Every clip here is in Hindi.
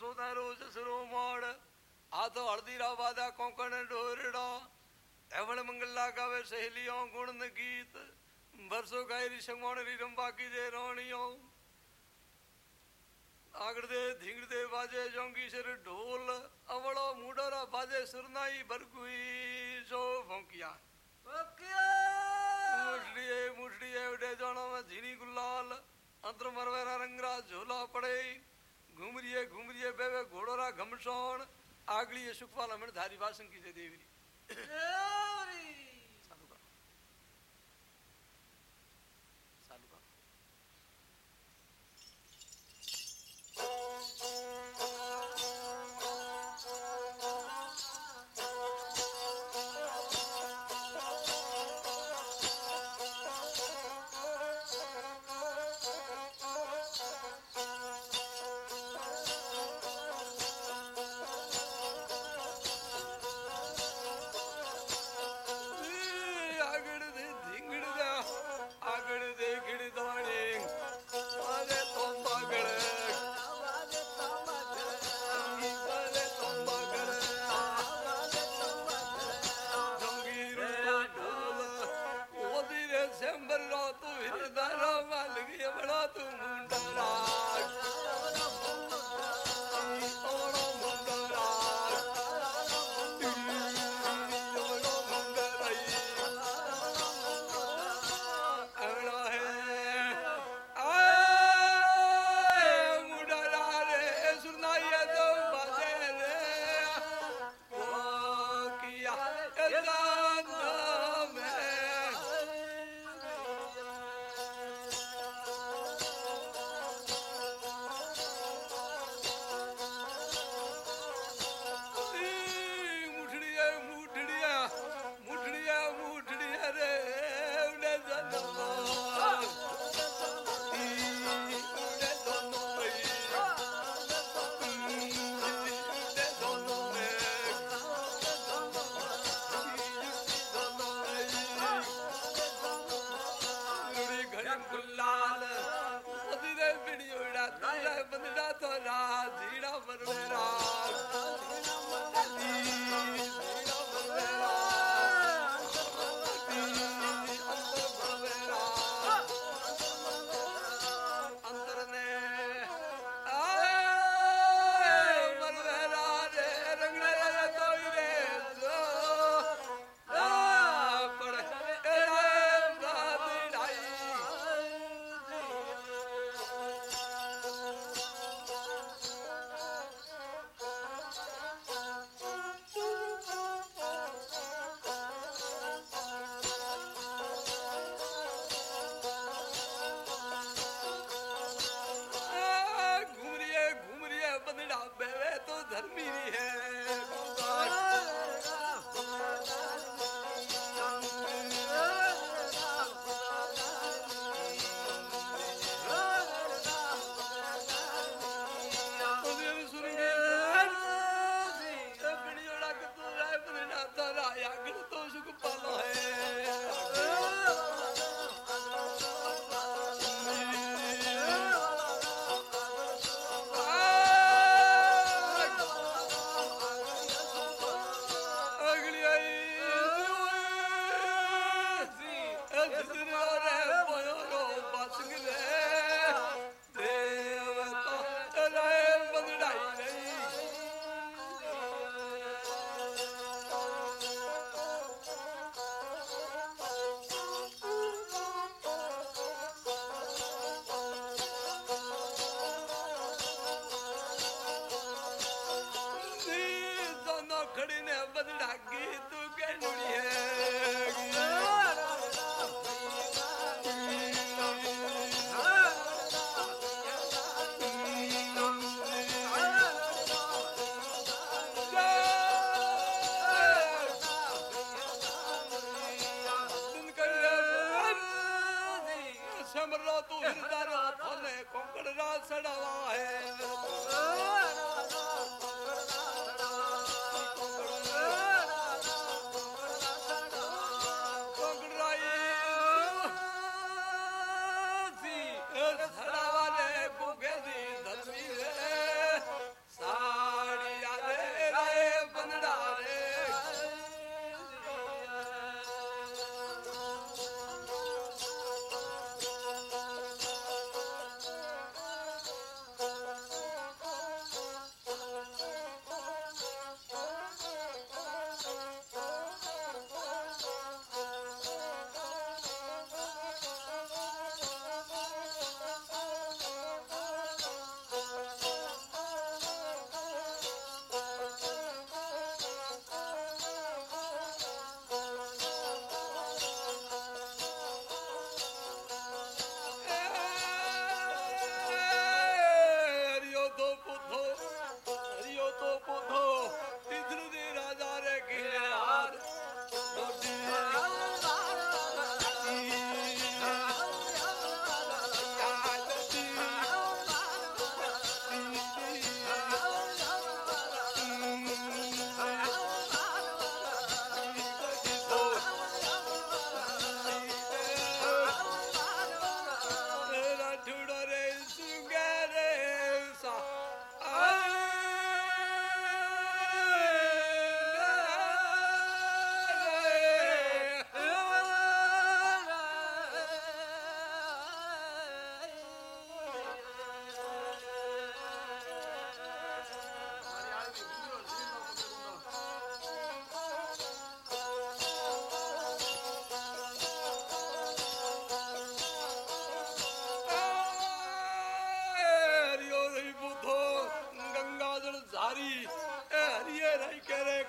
સુધારો જસરો મોડ આ તો હળદીરા વાદા કોંકણ ડોરડો એવણ મંગલા ગાવે સહેલીઓ ગુણ ગીત વરસો ગાયરી સંગોણ રી રંબા કીજે રોણીઓ આગળદે ધીંગડદે બાજે જોંગીશર ઢોલ અવળો મૂડોરા બાજે સુરનાઈ બરગુઈ જો ભોંકિયા મુસડીએ મુસડીએ ઉડે જાણો ઝીણી ગુલાલ અંતર મરવેરા રંગરા ઝોલા પડે घूम रही है घूम रही है बे घोड़ोरा घमसोण आगली सुखवाला सुखपाल धारी भाषण की देवी। But हरी हरिये रही करे करे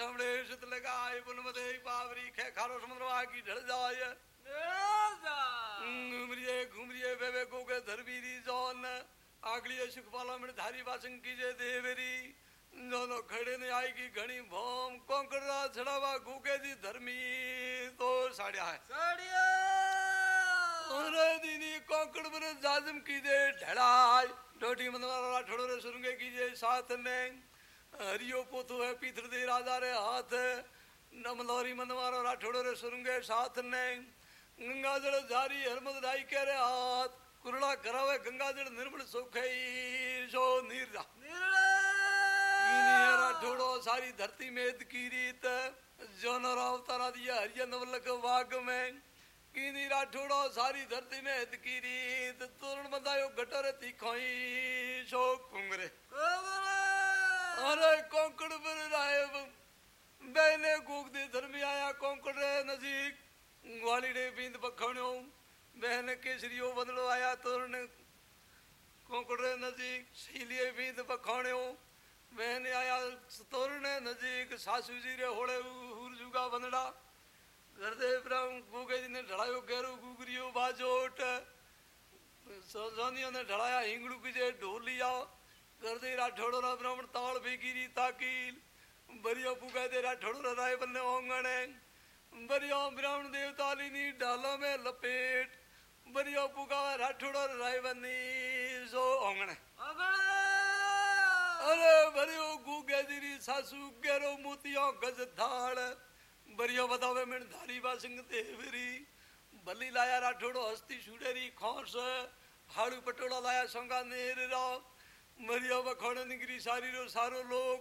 समड़े सुत लगाए पुनमते पावरी खे खारो समुद्र की ढल जाए। घूमरिए घूमरिए बेबे के धरबीरी जोन आगली सुखपाला में धारी वासंग कीजे देवरी। दोनों खड़े ने आएगी घनी भोम कोंकड़ा छड़ावा गुके जी धर्मी। तो साड़िया है। साड़िया। दीनी कोंकड़ पर जाजम कीजे ढड़ाई डोटी मनवारा ठोड़ो रे सुरंगे कीजे साथ ने हरियो पोतो है पीथर दे राजा रे हाथ नमलोरी मनवारा राठोड़ो रे सुरंगे साथ ने। गंगा जल जारी हरमद राई के रे हाथ। कुरड़ा करावे गंगा जल निर्मल सुखे सो नीर राठोड़ो, सारी धरती में की रीत जो अवतारा दिया हरिया नवलक वाग में। कीनी राठोड़ो, सारी धरती में हित की रीत। तोरण बंदायो गटर तीखोई सो कुंगरे। अरे कोंकड़ पर रायब बेने कूक दे धर्मी आया कोंकड़ रे नजीक। ग्वाली डे बींद पखणियो बहन केसरियो बदलो आया तोरण। कोंकड़ रे नजीक सीलिए बींद पखणियो बहन आया तोरण नजीक, सासू जी रे होड़े हुर जुगा बंदड़ा हृदय ब्रह्म गुगे जी ने ढड़ायो गैरू गुगरियो बाजोट। सोनियो ने ढड़ाया हिंगड़ू की जे ढोलिया हृदय राठौड़ो रा ब्राह्मण ताल बेगिरी ताकील। बरियो पुगा दे राठौड़ो रा राय बन्ने ओंगणे बरियो ब्राह्मण देवताली नी डालो में लपेट। बरियो पुगा राठौड़ो रा राय बन्नी सो ओंगणे अरे बरियो गुगे जी सासू गेरो मोतियो गज धाड़। बरियो बतावे मिण धारी बा सिंह देवरी बल्ली लाया राठोड़ो हस्ती सुडेरी खोस। हाड़ू पटोड़ा लाया संगा नेर रा। मरियो निगरी सारी रो सारो लोग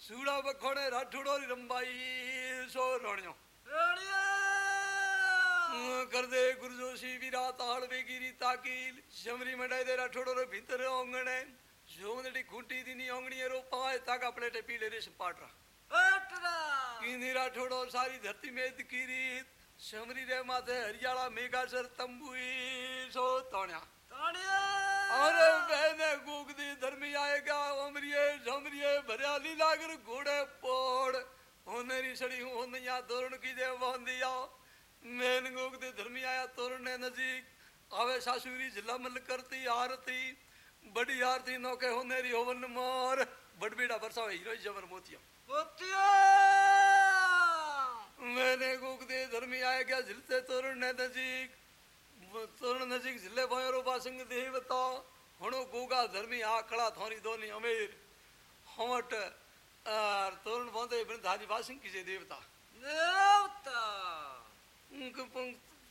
सूड़ा बखोड़े राठोड़ो री रंबाई सो रोणियो। कर दे गुरु जोशी वीरा ताड़ बेगिरी ताकील शमरी मडाई दे राठोड़ो रे भीतर ओंगणे जोमदड़ी खूंटी दिनी ओंगणी रो पाए ताका प्लेटे पीले रे सपाट रहा कीनी राठोड़ो सारी धरती में की शमरी रे माथे हरियाला मेघासर तंबुई सो तोण्या। अरे बहने गुग दी धर्मी आएगा उमरिए झमरिए भरियाली लागर घोड़े पोड़। होनेरी सड़ी होनिया तोरण की जे बंदिया मैन गुग दी धर्मी आया तोरण ने नजीक। आवे सासुरी जिला मल करती आरती। बड़ी आरती नौके होनेरी होवन मोर। बड़बीड़ा बरसावे हीरो जबर मोतिया। मैंने गुक दे धर्मी आए क्या झिलते तोरण ने नजीक। तोरण नजीक झिले भयरो बासंग देवता हणो गोगा धर्मी आकड़ा थोरी दोनी अमीर। और तोरण बोंदे बिन धारी बासंग की जे देवता।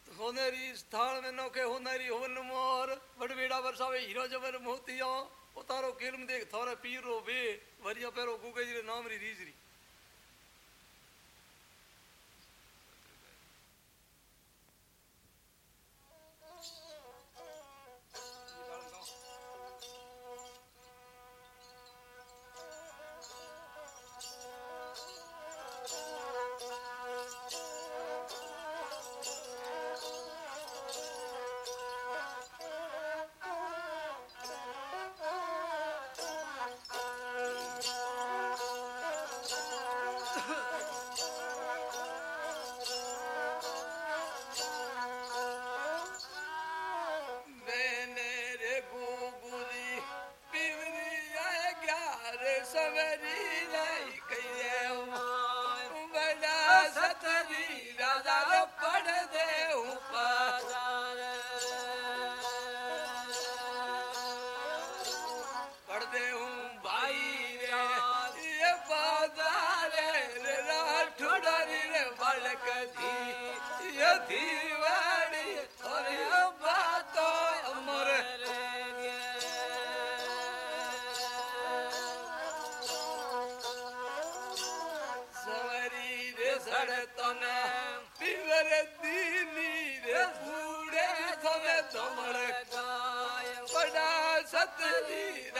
होनेरी स्थान में नौके होनेरी होवन मोर। बड़बेड़ा बरसावे हीरो जबर मोतिया। उतारो किल्म देख थोरे पीरो वे। वरिया पेरो गुगे जी नाम री रीजरी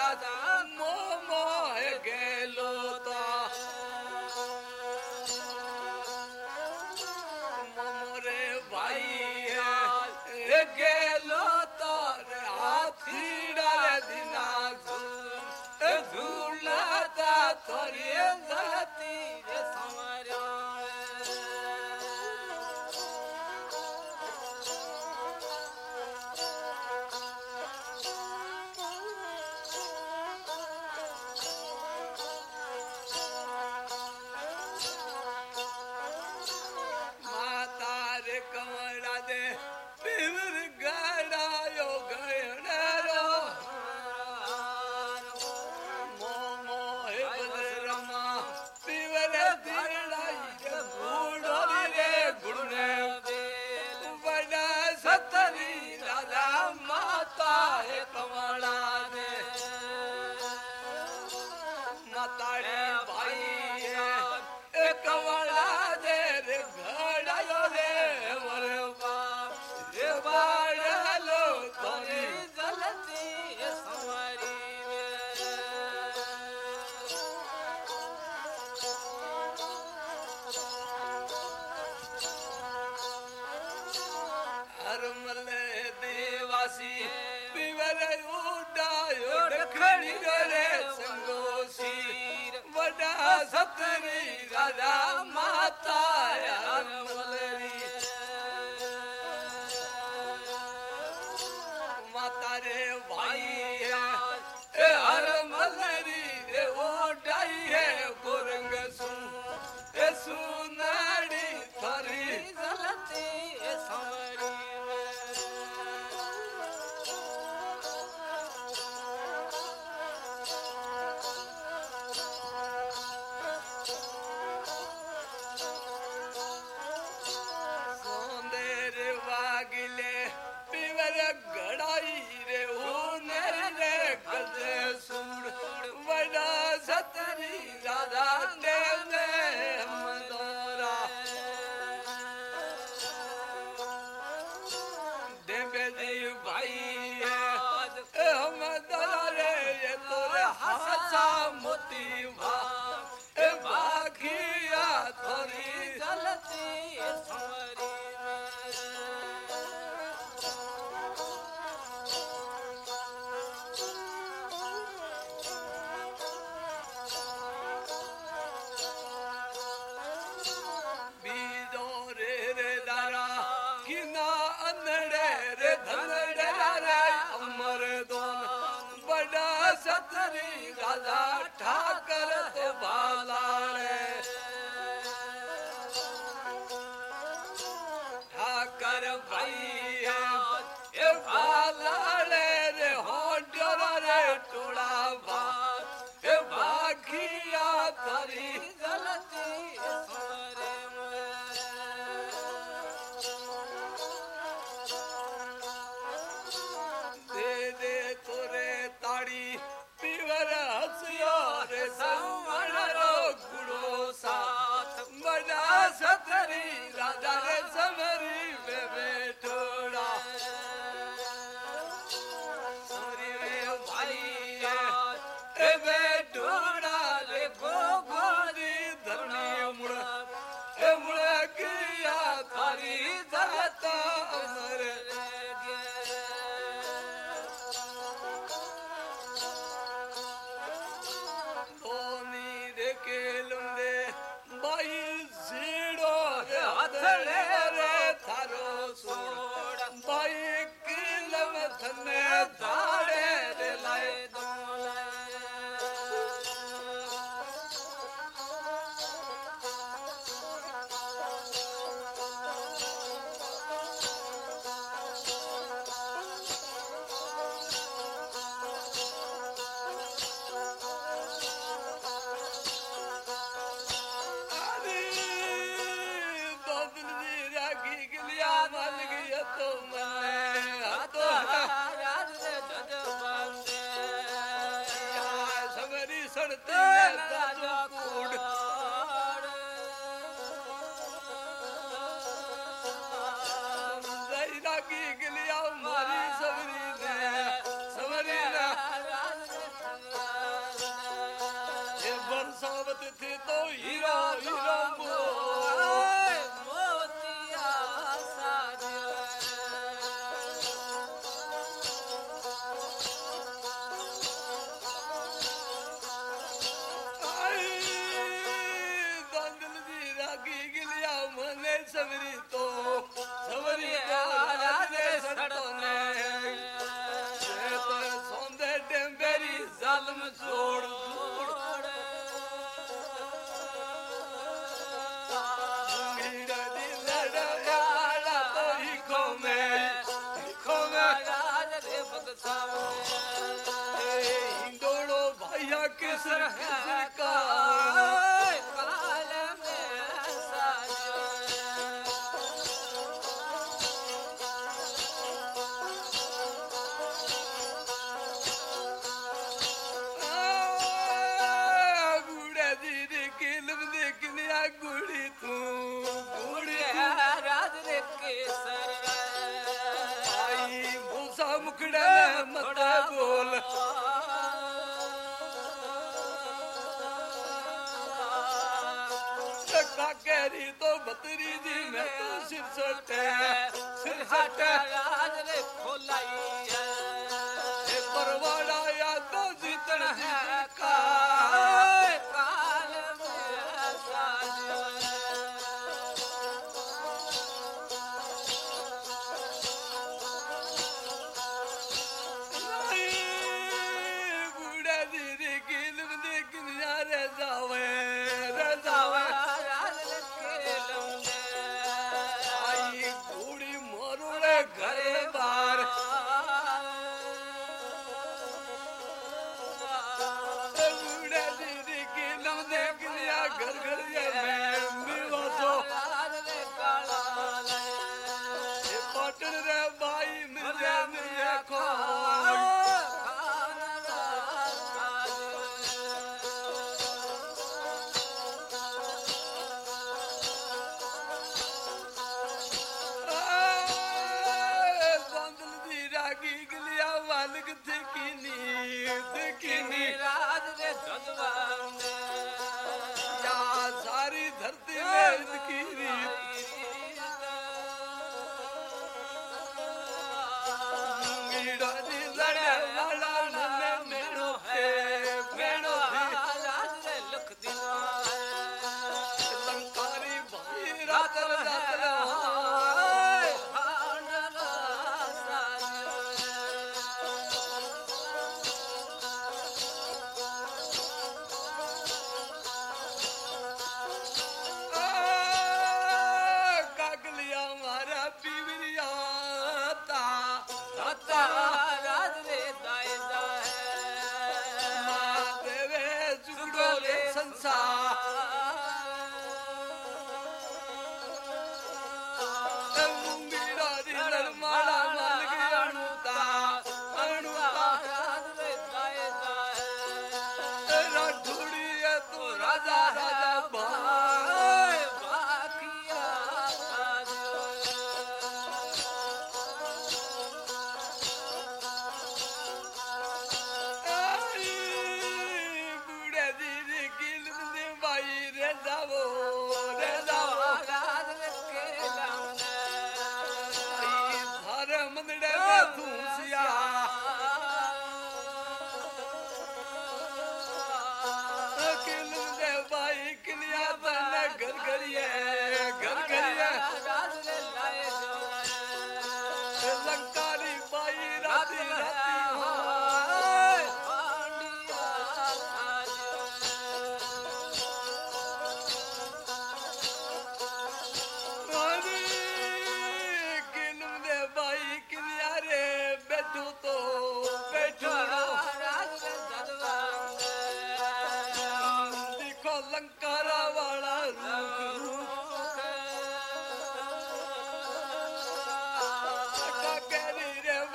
धूलता थोड़ी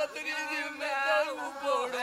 கத்திரி மேல போட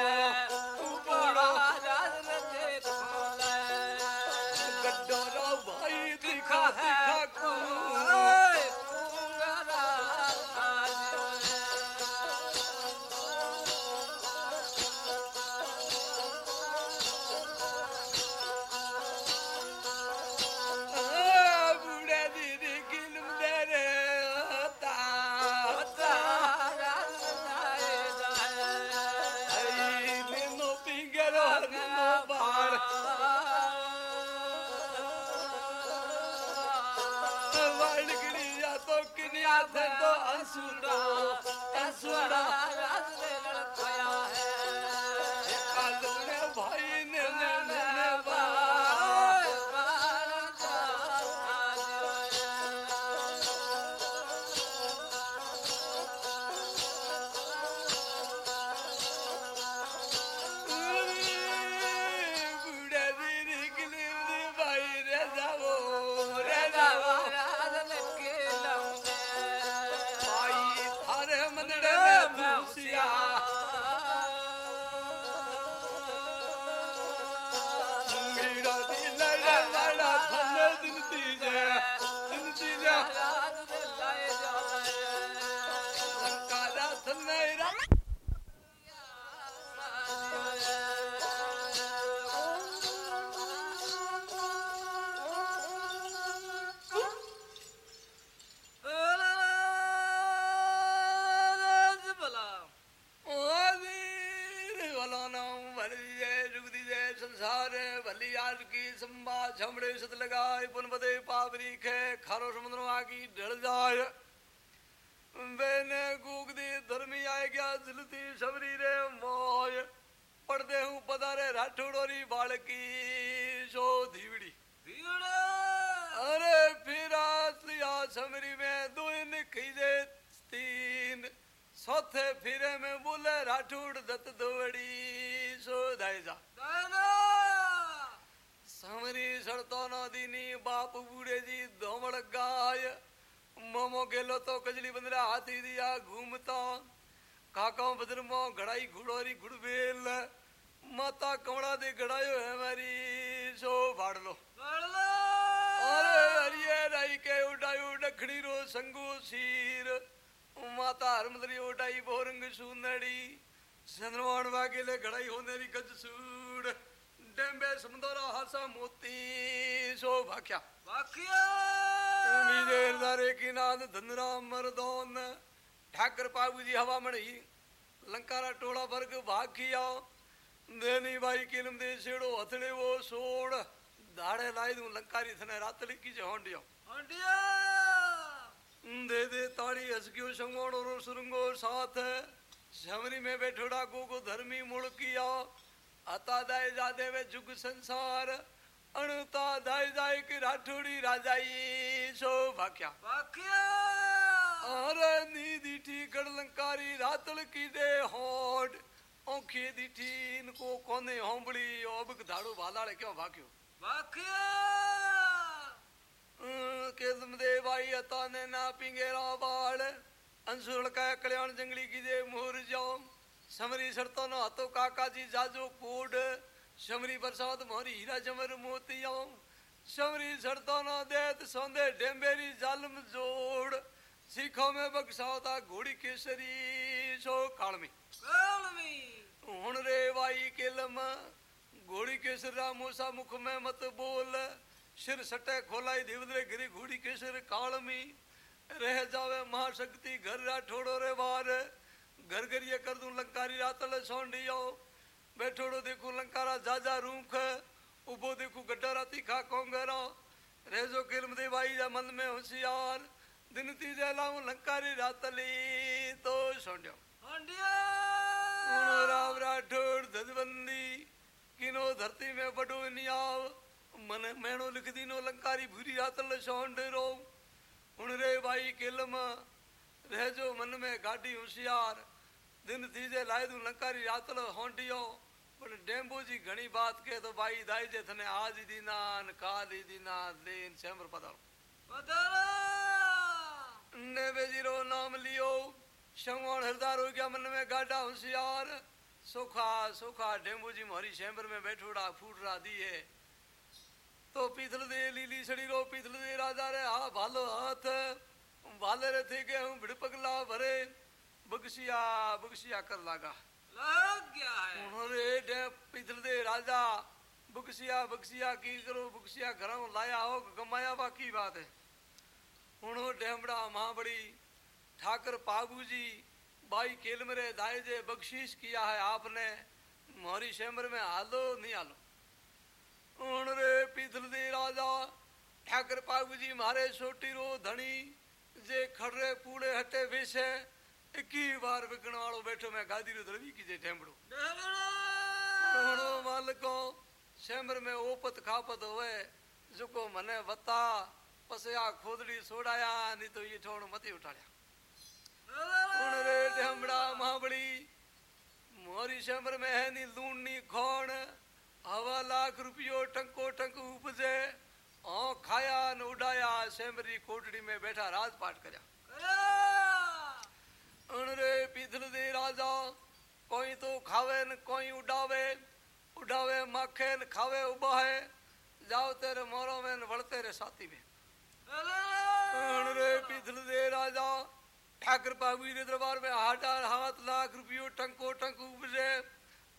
संबा सत लगाए पुन बदे पावरी खे खारो समुद्र आगी ढल जाए। बेने गूग दी धर्मी आए गया जलती सबरी रे मोय पढ़दे हूँ पधारे राठौड़ोरी बालकी सो धीवड़ी। अरे फिर आसलिया समरी में दो इन खीजे तीन। चौथे फिरे में बोले राठौड़ दत्त दोवड़ी सो दायजा मोमो गेलो तो कजली बंदरा हाथी दिया घूमता। काका बदर मो घड़ाई घुड़ोरी घुड़बेल। माता कमड़ा दे घड़ायो है हमारी सो फाड़ लो। अरे हरिये राई के उड़ाई डखड़ी रो संगो सीर। माता हरमदरी उड़ाई बोरंग सुंदड़ी चंद्रवाण वागेले घड़ाई होनेरी गज सूड़ डेम्बे समदोरा हासा मोती सो भाख्या! नीजेर दारे की नाद धनरा मरदोन। ठाकर पाबू जी हवा मणी लंकारा टोला वर्ग भाखिया देनी बाई किलम दे सेड़ो हथड़े वो सोड़। दाड़े लाई दूँ लंकारी थने रातली की जे होंडियो। दे दे ताड़ी हसकियो संगोड़ और सुरंगो साथ। समरी में बैठोड़ा को को धर्मी मुड़ किया अता दाय जा देवे जुग संसार। अणुता दाय जाय की राठौड़ी राजाई सो भाख्या अरे नी दीठी गड़लंकारी रातल की दे होड ओखे दीठी इनको कोने होंबड़ी ओबक धाड़ू भालाड़े क्यों भाक्यो केदम दे भाई अता ने ना पिंगेरा बाल। अंसुर का कल्याण जंगली की दे मोर जाओ समरी सरतो नो हतो काका जी जाजो कोड। समरी बरसात मोरी हीरा जमर मोतिया समरी सरतो नो देत सोंदे डेम्बेरी जालम जोड़। सीखों में बक्सावता घोड़ी केसरी सो कालमी। हुन रे वाई केलम घोड़ी केसरा मूसा मुख में मत बोल। सिर सटे खोलाई देवदरे गिरी घोड़ी केसर कालमी। रह जावे महाशक्ति घर राठोड़ो रे बार घर घर ये कर दूँ लंकारी रातल सोंडियो बैठोड़ो देखू लंकारा जाजा रूख उबो देखू गड्ढा राती खा कोंगरा रेजो किलम दे भाई जा मन में होशियार। दिन तीजे लाऊं लंकारी रातली तो सोंडियो। उनो राव राठौड़ धजबंदी किनो धरती में बड़ो नियाव मन मैणो लिख दीनो लंकारी भूरी रातल सोंड रो उन रे भाई केलम रहजो मन में गाड़ी होशियार। दिन थीजे लाए दू लंकारी रातल होंडियो पर डेम्बो जी घणी बात के तो भाई दाई जे थने आज ही दीनान काल ही दीनान लेन सेमर पदारो ने बेजीरो नाम लियो शंगवान हरदार हो गया मन में गाड़ा होशियार। सुखा सुखा डेम्बू जी मोहरी शैम्बर में बैठोड़ा फूट रहा दिए। तो पीतल दे लीली सड़ी रो पीतल दे राजा रे हा भालो हाथ। भाले रे थे के हूँ भिड़पगला भरे। बगसिया बगसिया कर लागा। उन्होंने डे पीतल दे राजा बगसिया बगसिया की करो बगसिया घरों लाया हो कमाया बाकी बात है? उन्होंने डेमड़ा माँ बड़ी ठाकर पाबू जी बाई केलमरे दाए जे बख्शीश किया है आपने मोहरी शेमर में हालो नहीं हालो। रे पीतल दे राजा ठाकर पाबू जी मारे छोटी रो धनी जे खड़े पूड़े हटे वेसे इक्की बार विकण वालो बैठो मैं गादी रो धरवी की ढेमड़ो ढेमड़ो मालिको शेमर में ओपत खापत होवे जुको मने वता पसया खोदड़ी सोड़ाया नहीं तो ये ठोड़ मती उठाड़या उन रे ढेमड़ा महाबड़ी मोरी शेमर में है नी लूणनी खोण हवा लाख रुपयो टंको टंक उपजे ओ खाया न उड़ाया सेमरी कोटड़ी में बैठा करया पीथल दे राजा, कोई तो खावे न कोई उड़ावे उड़ावे माखे न खावे उबाहे, जाओ तेरे मोरो में न रे साथी में। रे पीथल दे राजा, ठाकर बाबू रे दरबार में हज़ार हाथ लाख रुपयो टंको टंक उपजे,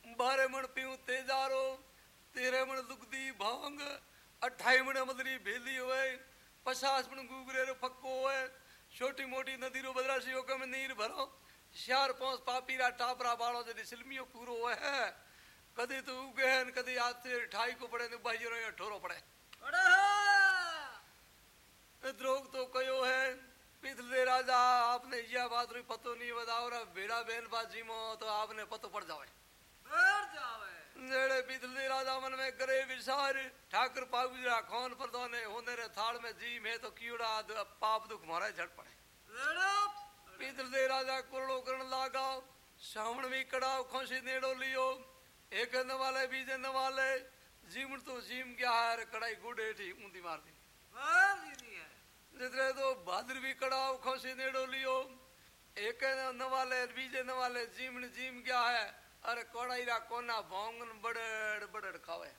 बारह मन पीऊ तेजारो तेरह मन दुखदी भाँग अठाई मन मदरी भेली होए, पचास मन गुगरे रो फक्को होए छोटी मोटी नदी रो बदरासी हो में नीर भरो। श्यार पाँच पापी रा टापरा बाड़ो जदी सिलमियो पूरो है। कदी तो उगे है कदी आते ठाई को पड़े ने बाजी रो ठोरो पड़े। द्रोग तो कयो है पिछले राजा आपने यह बात री पतो नहीं बताओ रा बेड़ा बेल बाजी मो तो आपने पतो पड़ जावे पड़ जावे जेड़े पिछले राजा मन में ठाकुर पागुजरा खोन पर दोने होने रे थाल में जी में तो कीड़ा पाप दुख मारे झट पड़े। पिछले राजा कुरड़ो करण लागा। श्रावण भी कड़ाव खोसी नेड़ो लियो। एक नवाले बीजे नवाले। जीवन तो जीम क्या है कड़ाई गुड़े थी ऊंधी मार दी। जितने तो भाद्र भी कड़ाव खोसी नेड़ो लियो। एक नवाले बीजे नवाले जीमन जीम क्या है अरे कड़ाई रा कोना भोंगन बड़ड़ बड़ड़ खावे।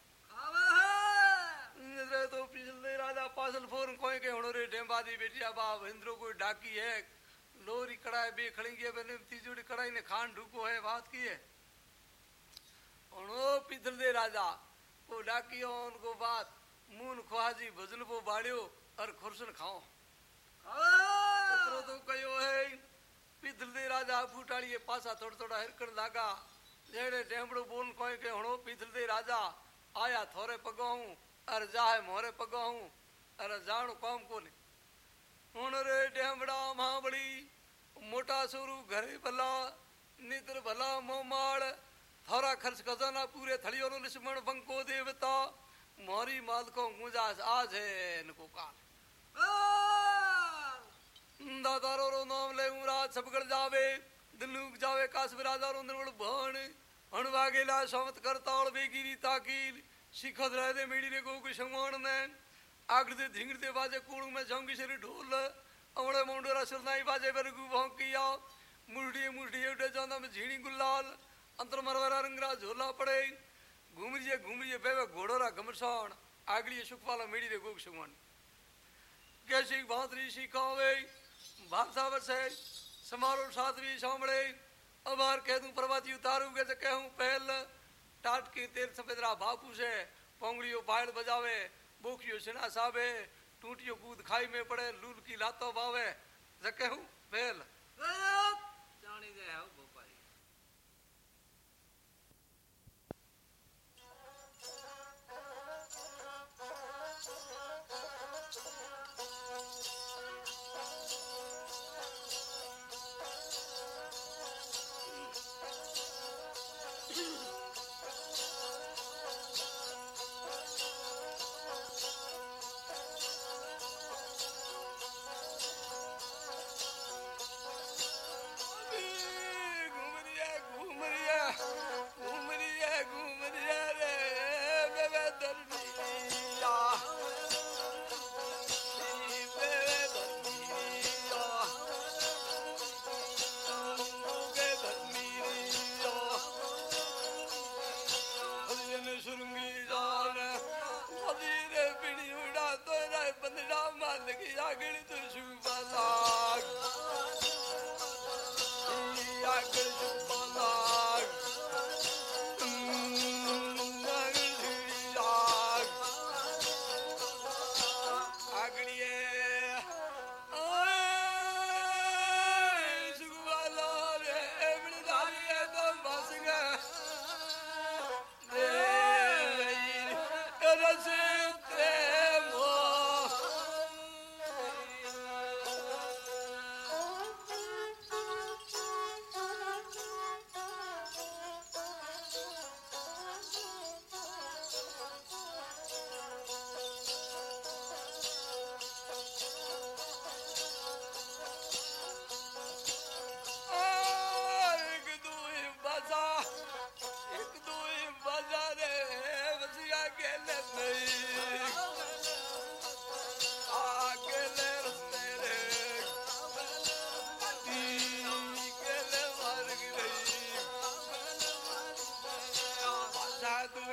तो पिछले राजा पासल फोर कोई के हणो रे डेंबादी बेटिया बाप इंद्रो कोई डाकी है। लोरी कड़ाई बे खड़ी गए बने तीजोड़ी कड़ाई ने खान ढुको है बात की है हणो पिछले राजा को डाकी उनको बात मून ख्वाजी भजन को बाड़ियो और खुरसन खाओ तो कयो है पिछले राजा फूटाड़िए पासा थोड़ा थोड़ा हिरकण लागा जेड़े टेमड़ो बोल कोई के हणो पीथल दे राजा आया थोरे पगो हूँ, अर जाए मोरे पगो हूँ, अर जाणो कौम कोने। हुन रे टेमड़ा महाबड़ी मोटा सोरू घरे भला, निद्र भला मोमाल थोड़ा खर्च खजाना पूरे थड़ियो नो लिस्मण बंको देवता, मोरी माल को आज है इनको काल। दादारो रो नाम ले राज सबगड़ जावे दिल्लूक जावे कास राजा रो निर्मल भण हणवागेला समत करताल बेगिरी ताकील शिखद रहे दे मेड़ी रे गोक संगवान दे धिंगड़ दे बाजे कूड़ू में झोंकी से ढोल। अमड़े मोंडोरा सुरनाई बाजे बरगु भौंकिया मुरडी मुरडी उठे जांदा में झीणी गुलाल अंतर मरवरा रंगरा झोला पड़े। घूमरिए घूमरिए बेवे घोड़ोरा घमसान आगड़ी सुखवाला मेड़ी रे गोक संगवान कैसी भांतरी सिखावे भाषा बसे समारोह साधवी सामड़े। अबार कह दूँ प्रभाजी उतारू के तो कहूँ, पहल, टाटकी, तेल सफेदरा बापू से पोंगड़ियो बायल बजावे, बोखियो सिना साबे टूटियो कूद खाई में पड़े, लूल की लातो बावे कहूँ, पहल।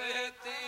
with thee.